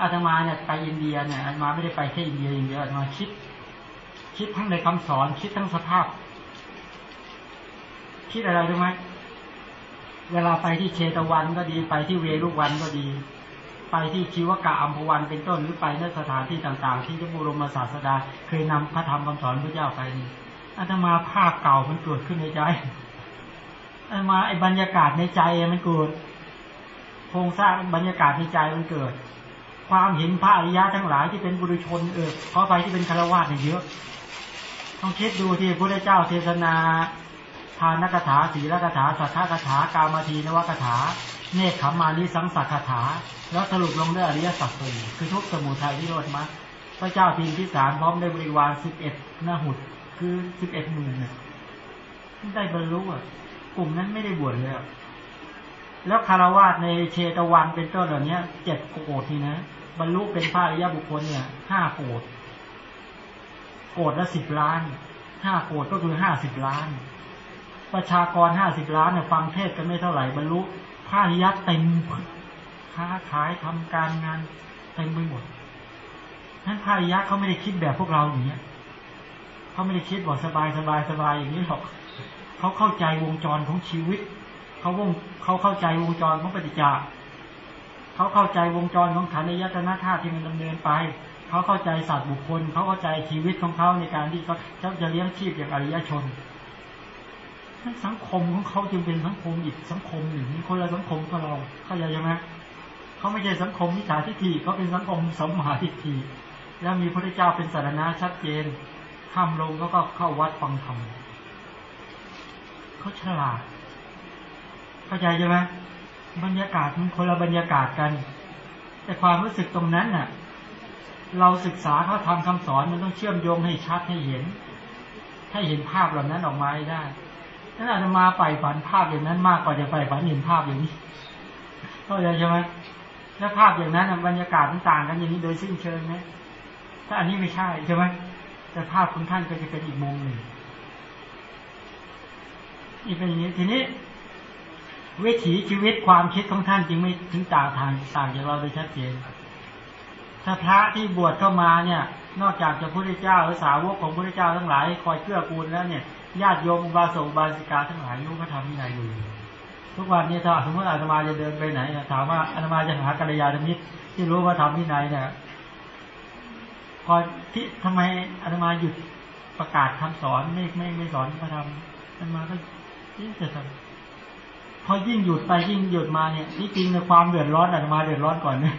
อาตมาเนี่ยไปอินเดียเนี่ยอาตมาไม่ได้ไปแค่อินเดียอย่างเดียวอาตมาคิด คิดทั้งในคำสอนคิดทั้งสภาพ คิดอะไรรู้ไหมเวลาไปที่เชตวันก็ดีไปที่เวรุวันก็ดี ไปที่ชีวกะอัมพวันเป็นต้นหรือไปในสถานที่ต่าง ๆ ที่พระบรมศาสดา เคยนำพระธรรมคำสอนพระเจ้าไปนี่อาตมาภาพเก่ามันเกิดขึ้นในใจอาตมาไอ้บรรยากาศในใจมันเกิดโครงสร้างบรรยากาศในใจมันเกิด ความเห็นพระอริยะทั้งหลายที่เป็นบุรุชนเออขอไปที่เป็นคารวะเนี่ยเยอะต้องคิดดูที่พระเจ้าเทศนา ทานกถาศีลกถาสัทธกถากามาทีนวกถา เนคขมานิสังสักถา แล้วสรุปลงด้วยอริยสัจสี่คือทุกสมุทัยที่โรดมาพระเจ้าทีมที่สามพร้อมได้บริวารสิบเอ็ดหน้าหุดคือสิบเอ็ดหมื่นเนี่ยได้บรรลุอะกลุ่มนั้นไม่ได้บวชเลยแล้วคารวาสในเชตวันเป็นต้นเหล่านี้เจ็ดโกดนี่นะบรรลุเป็นพระอริยบุคคลเนี่ยห้าโกดโกดละสิบล้านห้าโกดก็คือห้าสิบล้าน ประชากรห้าสิบล้านเนี่ยฟังเทศกันไม่เท่าไหร่บรรลุพระอริยเต็มค้าขายทำการงานเต็มไปหมดนั้นพระอริยเขาไม่ได้คิดแบบพวกเราอย่างเนี้ยเขาไม่ได้คิดบอกสบายสบายสบายอย่างนี้หรอกเขาเข้าใจวงจรของชีวิตเขาวงเขาเข้าใจวงจรของปฏิจจาเขาเข้าใจวงจรของฐานยตนาธาตุที่มันดำเนินไปเขาเข้าใจสัตว์บุคคลเขาเข้าใจชีวิตของเขาในการที่เขาจะเลี้ยงชีพอย่างอริยชน สังคมของเขาจึงเป็นสังคมอีกสังคมหนึ่งคนละสังคมกับเราเข้าใจยังไหมเขาไม่ใช่สังคมมิจฉาทิฏฐิเขาเป็นสังคมสมหาทิฏฐิแล้วมีพระเจ้าเป็นสารณะชัดเจนข้ามลงแล้วก็เข้าวัดฟังธรรมเขาฉลาด เข้าใจใช่ไหมบรรยากาศมันคนละบรรยากาศกัน แต่ความรู้สึกตรงนั้นน่ะ เราศึกษาเขาทำคำสอนมันต้องเชื่อมโยงให้ชัดให้เห็น ให้เห็นภาพเหล่านั้นออกมาได้ นั่นอาจะมาใฝ่ฝันภาพอย่างนั้นมากกว่าจะใฝ่ฝันเห็นภาพอย่างนี้เข้าใจใช่ไหมถ้าภาพอย่างนั้นบรรยากาศมันต่างกันอย่างนี้โดยสิ้นเชิงไหมถ้าอันนี้ไม่ใช่ใช่ไหมแต่ภาพของท่านก็จะเป็นอีกมุมหนึ่งนี่เป็นอย่างนี้ทีนี้วิถีชีวิตความคิดของท่านจึงไม่ถึงต่างทางต่างจากเราโดยชัดเจนถ้าพระที่บวชเข้ามาเนี่ย นอกจากจะพระพุทธเจ้าหรือสาวกของพระพุทธเจ้าทั้งหลาย คอยเกื้อกูลแล้วเนี่ย ญาติโยมบาสกอุบาสิกาทั้งหลายรู้พระธรรมวินัยอยู่ทุกวันนี้ถ้าสมมติอาตมาจะเดินไปไหนถามว่าอาตมาจะหากัลยาณมิตรที่รู้ว่าธรรมวินัยเนี่ยพอที่ทำไมอาตมาหยุดประกาศคำสอนไม่ไม่ไม่สอนพระธรรมอาตมาก็ยิ่งจะทำพอยิ่งหยุดไปยิ่งหยุดมาเนี่ยที่จริงในความเดือดร้อนอาตมาเดือดร้อนก่อนเนี่ย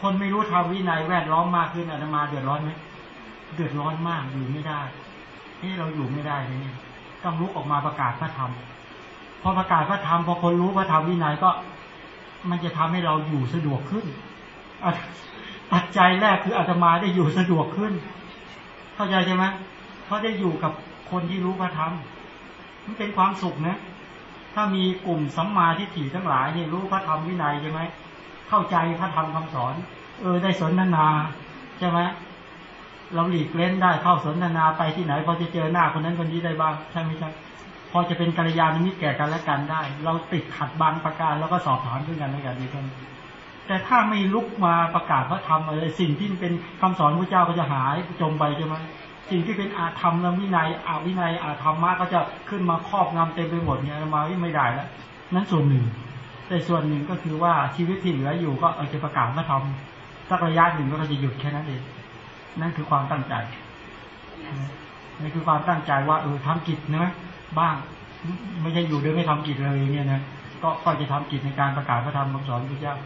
คนไม่รู้ทำวินัยแวดล้อมมากขึ้นอาตมาเดือดร้อนไหมเดือดร้อนมากอยู่ไม่ได้ ที่เราอยู่ไม่ได้เนี่ยต้องลุกออกมาประกาศพระธรรมพอประกาศพระธรรมพอคนรู้พระธรรมวินัยก็ มันจะทำให้เราอยู่สะดวกขึ้นปัจจัยแรกคืออาตมาได้อยู่สะดวกขึ้น เข้าใจใช่ไหมเพราะได้อยู่กับคนที่รู้พระธรรมมันเป็นความสุขนะ ถ้ามีกลุ่มสัมมาทิฏฐิทั้งหลายเนี่ยรู้พระธรรมวินัยใช่ไหมเข้าใจพระธรรมคำสอน เออได้สนทนาใช่ไหม เราหลีกเล่นได้เข้าสนทนาไปที่ไหนพอจะเจอหน้าคนนั้นคนนี้ได้บ้างใช่ไหมใช่พอจะเป็นกัลยาณมิตรแก่กันและกันได้ เราติดขัดบางประการแล้วก็สอบถามด้วยกันและกันดีกันแต่ถ้าไม่ลุกมาประกาศพระธรรมอะไรสิ่งที่เป็นคำสอนพระเจ้าก็จะหายจมไปใช่ไหมสิ่งที่เป็นอาธรรมและวินัยอาวินัยอาธรรมะก็จะขึ้นมาครอบงำเต็มไปหมดเนี่ยมาไม่ได้แล้วนั้นส่วนหนึ่ง แต่ส่วนหนึ่งก็คือว่าชีวิตที่เหลืออยู่ก็เอาจะประกาศพระธรรมสักระยะหนึ่งก็จะหยุดแค่นั้นเอง นั่นคือความตั้งใจนี่คือความตั้งใจว่าเออทำกิจนะบ้าง ไม่ใช่อยู่โดยไม่ทำกิจเลยเนี่ยนะก็ก็จะทำกิจในการประกาศพระธรรมคำสอนพระเจ้า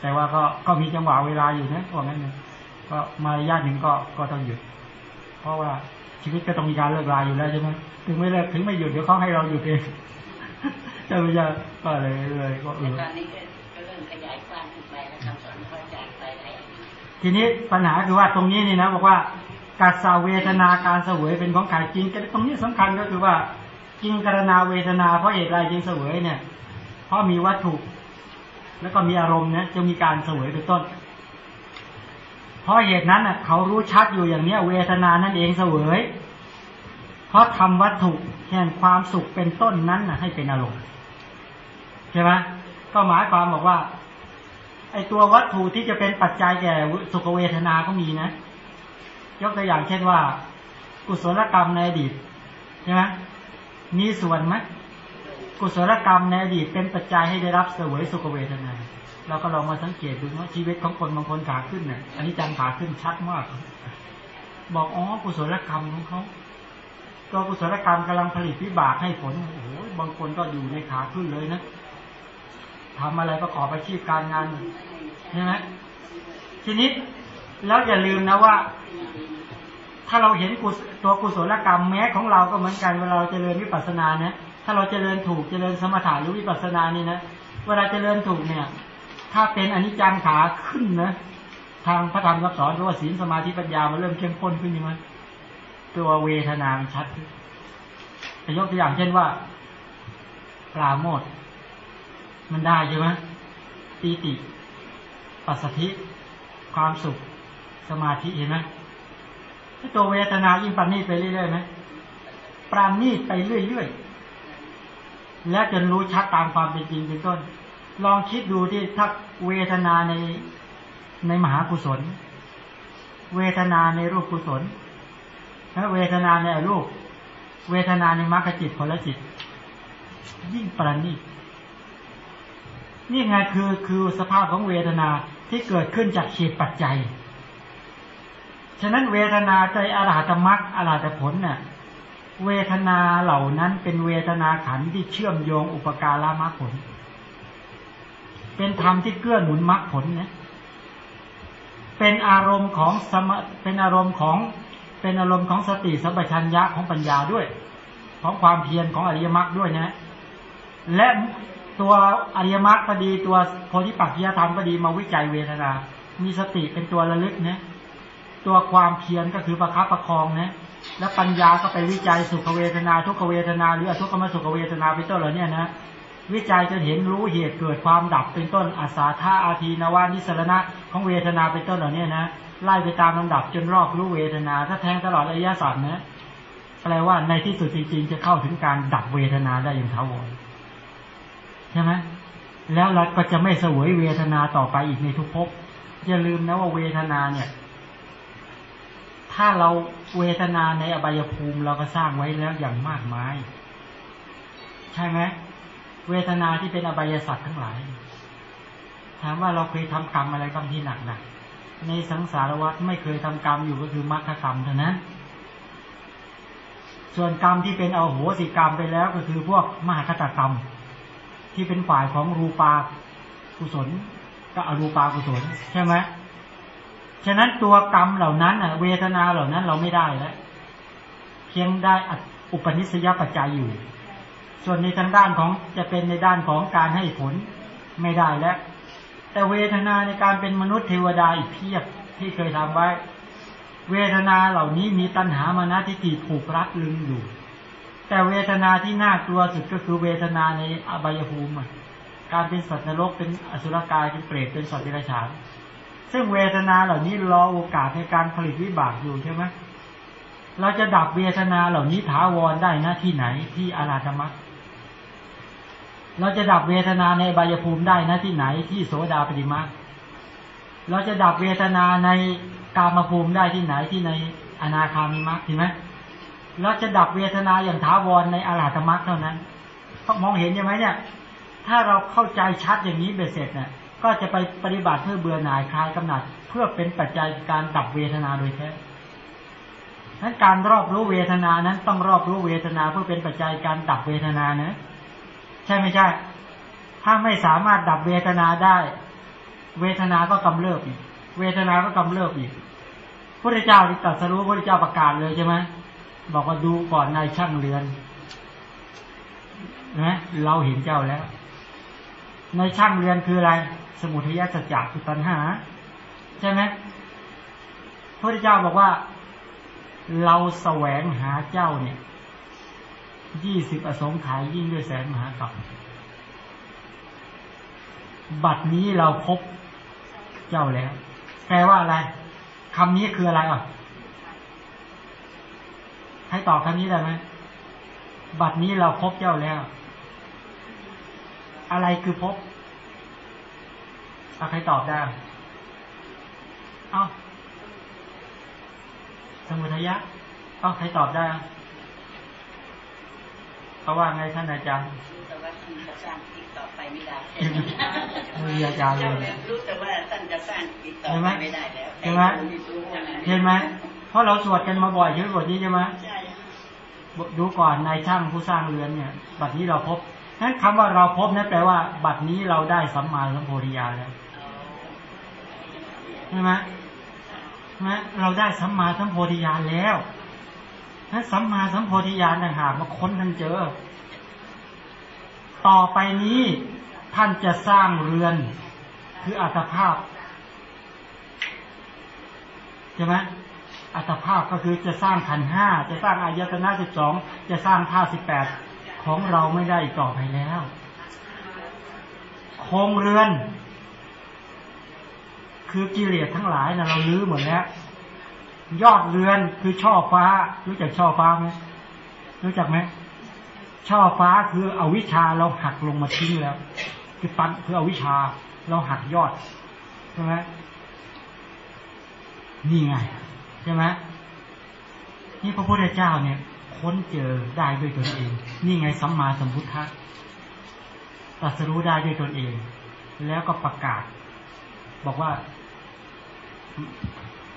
แต่ว่าก็ก็มีจังหวะเวลาอยู่นะว่างั้นนะก็มาระยะหนึ่งก็ก็ต้องหยุด เพราะว่าชีวิตก็ต้องมีการเลิกลาอยู่แล้วใช่ไหมถึงไม่เลิกถึงไม่หยุดเดี๋ยวเขาให้เราหยุดเองจะไม่ใช่ก็เลยเลยก็เออตอนนี้ก็เริ่มขยายความขึ้นไปแล้วคำสอนพระอาจารย์ไปอะไร ทีนี้ปัญหาคือว่าตรงนี้นี่นะบอกว่าการสาเวทนาการเสวยเป็นของขายจริงตรงนี้สำคัญก็คือว่าจริงกรณาเวทนาเพราะเหตุไรจริงเสวยเนี่ย เพราะมีวัตถุ แล้วก็มีอารมณ์เนี่ยจะมีการเสวยเป็นต้น เพราะเหตุนั้นเขารู้ชัดอยู่อย่างเนี้ย เวทนานั่นเองเสวย เพราะทำวัตถุแห่งความสุขเป็นต้นนั้นน่ะให้เป็นอารมณ์ใช่ไหมก็หมายความบอกว่า ไอตัววัตถุที่จะเป็นปัจจัยแก่สุขเวทนาก็มีนะ ยกตัวอย่างเช่นว่า กุศลกรรมในอดีตใช่ไหมมีส่วนไหมกุศลกรรมในอดีตเป็นปัจจัยให้ได้รับเสวยสุขเวทนาเราก็ลองมาสังเกตดูว่าชีวิตของคนบางคนขาขึ้นเนี่ยอันนี้จังขาขึ้นชัดมาก บอกอ๋อกุศลกรรมของเขาตัวกุศลกรรมกำลังผลิตวิบากให้ผลโอ้โหบางคนก็อยู่ในขาขึ้นเลยนะ ทำอะไรประกอบอาชีพการงานใช่ไหมทีนี้แล้วอย่าลืมนะว่า ถ้าเราเห็นตัวกุศลกรรมแม้ของเราก็เหมือนกันเวลาเราเจริญวิปัสสนาเนี่ยถ้าเราเจริญถูกเจริญสมถะหรือวิปัสสนานี่นะเวลาเจริญถูกเนี่ย ถ้าเป็นอนิจจังขาขึ้นนะทางพระธรรมรับสอนหรือว่าศีลสมาธิปัญญามันเริ่มเข้มข้นขึ้นใช่ไหมตัวเวทนามันชัดขึ้นยกตัวอย่างเช่นว่าปราโมท มันได้ใช่ไหมปีติ ปัสสธิ ความสุข สมาธิเห็นไหมตัวเวทนายิ่งปราณีไปเรื่อยๆไหมปราณีตไปเรื่อยๆ และจนรู้ชัดตามความเป็นจริงเป็นต้น ลองคิดดูที่ถ้าเวทนาในในมหากุศล เวทนาในรูปกุศลและเวทนาในรูป เวทนาในมรรคจิตผลจิต ยิ่งประณีต นี่ไงคือคือสภาพของเวทนาที่เกิดขึ้นจากเหตุปัจจัย ฉะนั้นเวทนาใจอรหัตมรรคอรหัตผลเนี่ยเวทนาเหล่านั้นเป็นเวทนาขันที่เชื่อมโยงอุปการะมรรคผล เป็นธรรมที่เกื้อหนุนมรรคผลเนี่ยเป็นอารมณ์ของสมเป็นอารมณ์ของเป็นอารมณ์ของสติสัมปชัญญะของปัญญาด้วย ของความเพียรของอริยมรรคด้วยนะ และ ตัวอริยมรรคก็ดีตัวโพธิปัจจยธรรมก็ดีมาวิจัยเวทนา มีสติเป็นตัวระลึกนะตัวความเพียรก็คือประคับประคองนะแล้วปัญญาก็ไปวิจัยสุขเวทนา ทุกเวทนาหรืออทุกขมสุขเวทนาเป็นต้นเหล่านี้นะวิจัยจนเห็นรู้เหตุเกิดความดับเป็นต้นอาสาธาอาทีนวานิสรณะของเวทนาเป็นต้นเหล่านี้นะไล่ไปตามลำดับจนรอบรู้เวทนา ถ้าแทงตลอดระยะสัตว์นะแปลว่าในที่สุดจริงๆจะเข้าถึงการดับเวทนาได้อย่างถาวร ใช่ไหมแล้วเราก็จะไม่เสวยเวทนาต่อไปอีกในทุกภพอย่าลืมนะว่าเวทนาเนี่ย ถ้าเราเวทนาในอบายภูมิเราก็สร้างไว้แล้วอย่างมากมาย ใช่ไหมเวทนาที่เป็นอบายสัตว์ทั้งหลาย ถามว่าเราเคยทำกรรมอะไรกรรมที่หนักหนักในสังสารวัฏไม่เคยทำกรรมอยู่ก็คือมรรคกรรมเท่านั้น ส่วนกรรมที่เป็นเอาโหสิกรรมไปแล้วก็คือพวกมหาคตกรรม ที่เป็นฝ่ายของรูปากุศลก็อรูปากุศลใช่ไหมฉะนั้นตัวกรรมเหล่านั้นอะเวทนาเหล่านั้นเราไม่ได้แล้วเพียงได้อุปนิสัยปัจจัยอยู่ ส่วนในทางด้านของจะเป็นในด้านของการให้ผลไม่ได้แล้ว แต่เวทนาในการเป็นมนุษย์เทวดาอีกเพียบที่เคยทำไว้ เวทนาเหล่านี้มีตัณหามานะที่ตีผูกรัดลึงอยู่ แต่เวทนาที่น่ากลัวสุดก็คือเวทนาในอบายภูมิการเป็นสัตว์นรกเป็นอสุรกายเป็นเปรตเป็นสัตว์เดรัจฉาน ซึ่งเวทนาเหล่านี้รอโอกาสในการผลิตวิบากอยู่ใช่ไหมเราจะดับเวทนาเหล่านี้ถาวรได้นะที่ไหนที่อาราธรรมะเราจะดับเวทนาในบายภูมิได้นะที่ไหนที่โสดาปฏิมาเราจะดับเวทนาในกามภูมิได้ที่ไหนที่ในอนาคามิมักเห็นไหม เราจะดับเวทนาอย่างถาวรในอาราธรรมะเท่านั้นเขามองเห็นใช่ไหมเนี่ย ถ้าเราเข้าใจชัดอย่างนี้เบ็ดเสร็จเนี่ยก็จะไปปฏิบัติเพื่อเบื่อหน่ายคลายกำหนัด เพื่อเป็นปัจจัยการดับเวทนาโดยแท้นั้นการรอบรู้เวทนานั้นต้องรอบรู้เวทนาเพื่อเป็นปัจจัยการดับเวทนานะ ใช่ไม่ใช่ ถ้าไม่สามารถดับเวทนาได้ เวทนาก็กำเริบอีก เวทนาก็กำเริบอีกพระเจ้าที่ตัดสรู้พระเจ้าประกาศเลยใช่ไหม บอกว่าดูก่อนนายช่างเรือนนะเราเห็นเจ้าแล้ว ในช่างเรือนคืออะไร สมุทัยสัจจะคือปัญหา ใช่ไหมพระเจ้าบอกว่า เราแสวงหาเจ้าเนี่ยยี่สิบอสงไขยยิ่งด้วยแสนมหากรัปบัดนี้เราพบเจ้าแล้ว แปลว่าอะไรคำนี้คืออะไรอะ ให้ตอบคำนี้ได้ไหมบัดนี้เราพบเจ้าแล้ว อะไรคือพบเอาใครตอบได้ เอาสมุทัยะเอาใครตอบได้เขาว่าไงท่านอาจารย์แต่ว่าท่านจะสร้างติดต่อไปไม่ได้มืออาจารย์เลยรู้แต่ว่าท่านจะสร้างติดต่อไปไม่ได้แล้วใช่ไหมเห็นไหมเพราะเราสวดกันมาบ่อยใช่ไหมบทนี้ใช่ไหมใช่ ดูก่อนนายช่างผู้สร้างเรือนเนี่ยบัดนี้เราพบนั้นคำว่าเราพบนั่นแปลว่า บัดนี้เราได้สัมมาสัมโพธิญาณแล้วใช่ไหมนะเราได้สัมมาสัมโพธิญาณแล้วนั้นสัมมาสัมโพธิญาณต่างหากมาค้นท่านเจอ ต่อไปนี้ท่านจะสร้างเรือน คืออัตภาพใช่ไหม อัตภาพก็คือจะสร้างขันห้าจะสร้างอายตนะสิบสองจะสร้างท่าสิบแปดของเราไม่ได้อีกต่อไปแล้วโครงเรือน คือกิเลสทั้งหลายนะเราลื้อหมดแล้ว ยอดเรือนคือช่อฟ้า รู้จักช่อฟ้าไหมรู้จักไหมช่อฟ้าคืออวิชชาเราหักลงมาทิ้งแล้ว คือปันคืออวิชชาเราหักยอดใช่ไหมนี่ไง ช่ไหมนี่พระพุทธเจ้าเนี่ย ค้นเจอได้ด้วยตนเอง นี่ไงสัมมาสัมพุทธะตรัสรู้ได้ด้วยตนเอง แล้วก็ประกาศ บอกว่า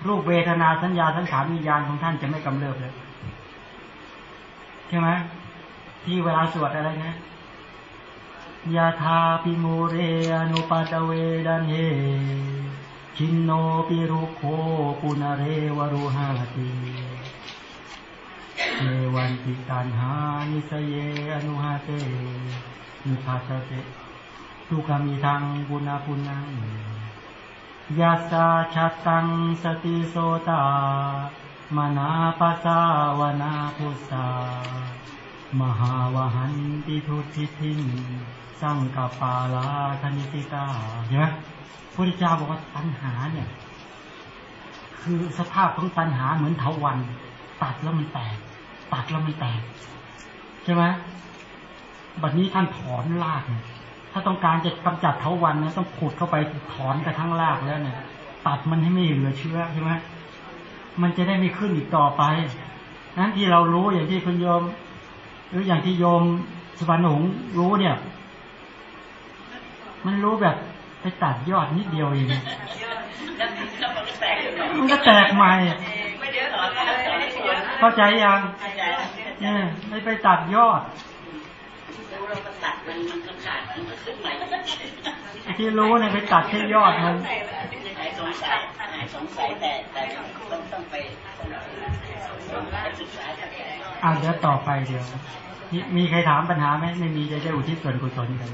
รูปเวทนาสัญญาสังขารวิญญาณของท่านจะไม่กำเริบเลยใช่ไหมที่เวลาสวดอะไรนะยะถาปิ มูเล อะนุปัททะเว ทัฬเห ฉินโนปิรุกโข ปุนะเรวะ รูหะติเอวัมปิตัณหานุสะเย อะนูหะเตนิพพัตตะตี ทุกขะมิทังปุนัปปุนังยัสสะ ฉัตติงสะตี โสตามนาปสาวนาพุสามหาวหันติทุติทินสังกปาลาธนิติกาเห็นไหม พระพุทธเจ้าบอกว่าตัณหาเนี่ย คือสภาพของตัณหาเหมือนเถาวัน ตัดแล้วมันแตก ตัดแล้วมันแตก ใช่ไหมบัดนี้ท่านถอนรากเนี่ยถ้าต้องการจะกำจัดเถาวันนะต้องขุดเข้าไปถอนกระทั่งรากแล้วเนี่ย ตัดมันให้ไม่เหลือเชื้อใช่ไหมมันจะได้ไม่ขึ้นอีกต่อไปนั้นที่เรารู้อย่างที่คุณโยม หรืออย่างที่โยมสุวรรณหงรู้เนี่ย มันรู้แบบ ไปตัดยอดนิดเดียวเองแล้วแล้วมันก็แตกขึ้นมามันก็แตกใหม่ไม่เดี๋ยวสอนสอนสอนเข้าใจยังเข้าใจแล้วเนี่ยไม่ไปตัดยอดรู้เราก็ตัดมันมันก็ขาดมันก็ขึ้นใหม่ไอ้ที่รู้เนี่ยไปตัดแค่ยอดมันหายสงสัยหายสงสัยแต่แต่ต้องต้องไปไปศึกษาจากแกอ่าเดี๋ยวต่อไปเดี๋ยวมีมีใครถามปัญหาไหมไม่มีจะได้อุทิศส่วนกุศลกัน